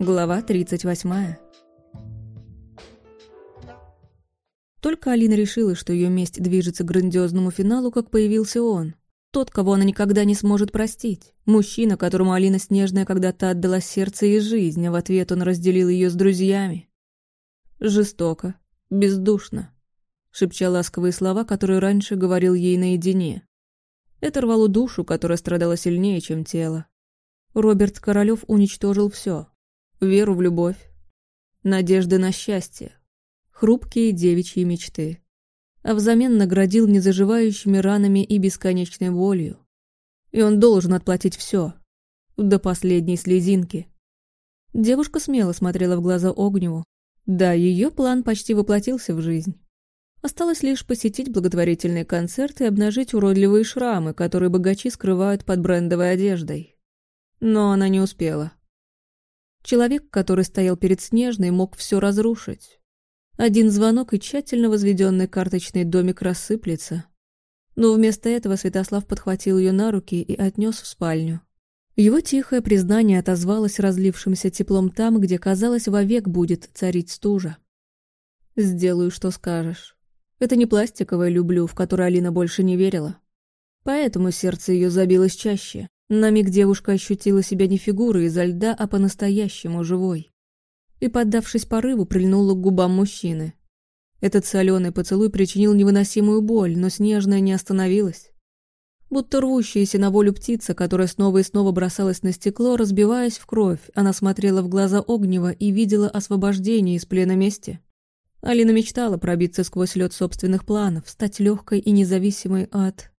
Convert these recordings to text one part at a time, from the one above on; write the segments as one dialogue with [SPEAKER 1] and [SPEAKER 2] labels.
[SPEAKER 1] Глава 38. Только Алина решила, что ее месть движется к грандиозному финалу, как появился он. Тот, кого она никогда не сможет простить. Мужчина, которому Алина Снежная когда-то отдала сердце и жизнь, а в ответ он разделил ее с друзьями. Жестоко, бездушно, шепча ласковые слова, которые раньше говорил ей наедине. Это рвало душу, которая страдала сильнее, чем тело. Роберт Королёв уничтожил все: веру в любовь, надежды на счастье, хрупкие девичьи мечты, а взамен наградил незаживающими ранами и бесконечной болью. И он должен отплатить все, до последней слезинки. Девушка смело смотрела в глаза Огневу. Да, ее план почти воплотился в жизнь. Осталось лишь посетить благотворительный концерт и обнажить уродливые шрамы, которые богачи скрывают под брендовой одеждой. Но она не успела. Человек, который стоял перед Снежной, мог все разрушить. Один звонок и тщательно возведенный карточный домик рассыплется. Но вместо этого Святослав подхватил ее на руки и отнес в спальню. Его тихое признание отозвалось разлившимся теплом там, где, казалось, вовек будет царить стужа. «Сделаю, что скажешь». Это не пластиковое «люблю», в которое Алина больше не верила. Поэтому сердце ее забилось чаще. На миг девушка ощутила себя не фигурой изо льда, а по-настоящему живой. И, поддавшись порыву, прильнула к губам мужчины. Этот соленый поцелуй причинил невыносимую боль, но Снежная не остановилась. Будто рвущаяся на волю птица, которая снова и снова бросалась на стекло, разбиваясь в кровь, она смотрела в глаза Огнева и видела освобождение из плена мести. Алина мечтала пробиться сквозь лед собственных планов, стать легкой и независимой от...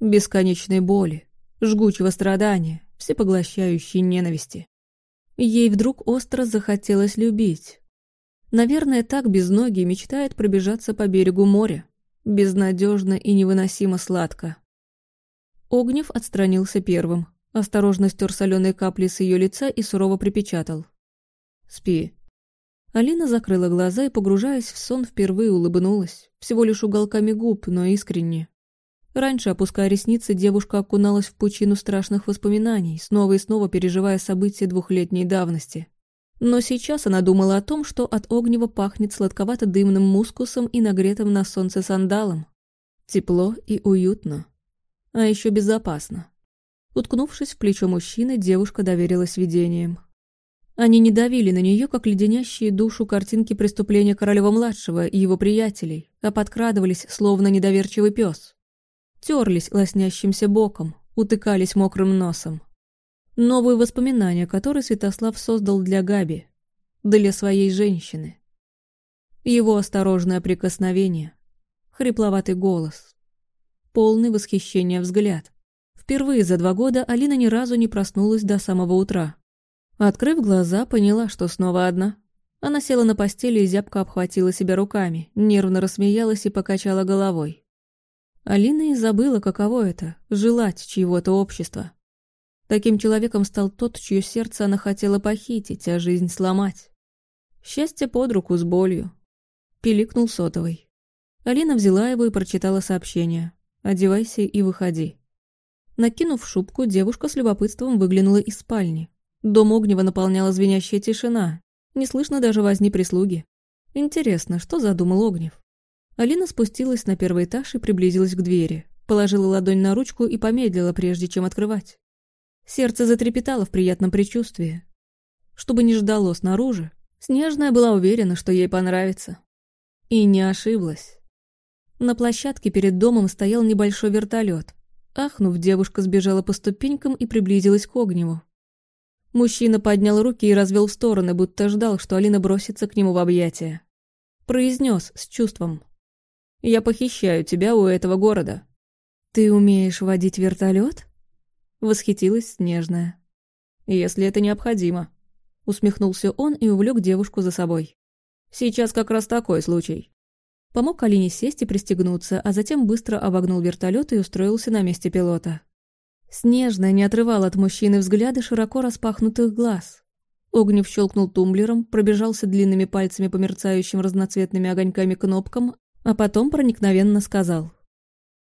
[SPEAKER 1] бесконечной боли, жгучего страдания, всепоглощающей ненависти. Ей вдруг остро захотелось любить. Наверное, так без ноги мечтает пробежаться по берегу моря. Безнадежно и невыносимо сладко. Огнев отстранился первым, осторожно стер соленые капли с ее лица и сурово припечатал. «Спи». Алина закрыла глаза и, погружаясь в сон, впервые улыбнулась, всего лишь уголками губ, но искренне. Раньше, опуская ресницы, девушка окуналась в пучину страшных воспоминаний, снова и снова переживая события двухлетней давности. Но сейчас она думала о том, что от огнева пахнет сладковато-дымным мускусом и нагретым на солнце сандалом. Тепло и уютно. А еще безопасно. Уткнувшись в плечо мужчины, девушка доверилась видениям. Они не давили на нее, как леденящие душу картинки преступления Королева-младшего и его приятелей, а подкрадывались, словно недоверчивый пес терлись лоснящимся боком, утыкались мокрым носом. Новые воспоминания, которые Святослав создал для Габи, для своей женщины. Его осторожное прикосновение, хрипловатый голос, полный восхищения взгляд. Впервые за два года Алина ни разу не проснулась до самого утра. Открыв глаза, поняла, что снова одна. Она села на постели и зябко обхватила себя руками, нервно рассмеялась и покачала головой. Алина и забыла, каково это — желать чьего-то общества. Таким человеком стал тот, чье сердце она хотела похитить, а жизнь сломать. Счастье под руку с болью. Пиликнул сотовый. Алина взяла его и прочитала сообщение. «Одевайся и выходи». Накинув шубку, девушка с любопытством выглянула из спальни. Дом Огнева наполняла звенящая тишина. Не слышно даже возни прислуги. Интересно, что задумал Огнев? Алина спустилась на первый этаж и приблизилась к двери. Положила ладонь на ручку и помедлила, прежде чем открывать. Сердце затрепетало в приятном предчувствии. Чтобы не ждало снаружи, Снежная была уверена, что ей понравится. И не ошиблась. На площадке перед домом стоял небольшой вертолет. Ахнув, девушка сбежала по ступенькам и приблизилась к Огневу. Мужчина поднял руки и развел в стороны, будто ждал, что Алина бросится к нему в объятия. Произнес с чувством. Я похищаю тебя у этого города». «Ты умеешь водить вертолет? Восхитилась Снежная. «Если это необходимо», — усмехнулся он и увлек девушку за собой. «Сейчас как раз такой случай». Помог Алине сесть и пристегнуться, а затем быстро обогнул вертолет и устроился на месте пилота. Снежная не отрывала от мужчины взгляда широко распахнутых глаз. Огнев щелкнул тумблером, пробежался длинными пальцами по мерцающим разноцветными огоньками кнопкам, а потом проникновенно сказал.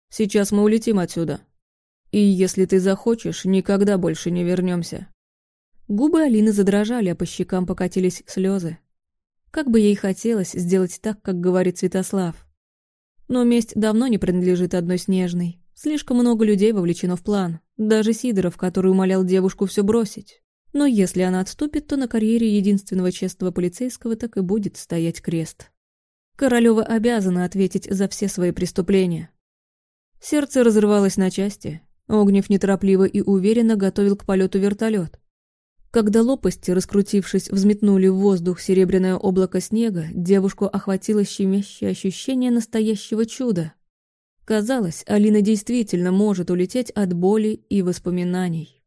[SPEAKER 1] «Сейчас мы улетим отсюда. И если ты захочешь, никогда больше не вернемся. Губы Алины задрожали, а по щекам покатились слезы. Как бы ей хотелось сделать так, как говорит Святослав. Но месть давно не принадлежит одной Снежной. Слишком много людей вовлечено в план. Даже Сидоров, который умолял девушку все бросить. Но если она отступит, то на карьере единственного честного полицейского так и будет стоять крест. Королева обязана ответить за все свои преступления. Сердце разрывалось на части. Огнев неторопливо и уверенно готовил к полету вертолет. Когда лопасти, раскрутившись, взметнули в воздух серебряное облако снега, девушку охватило щемящее ощущение настоящего чуда. Казалось, Алина действительно может улететь от боли и воспоминаний.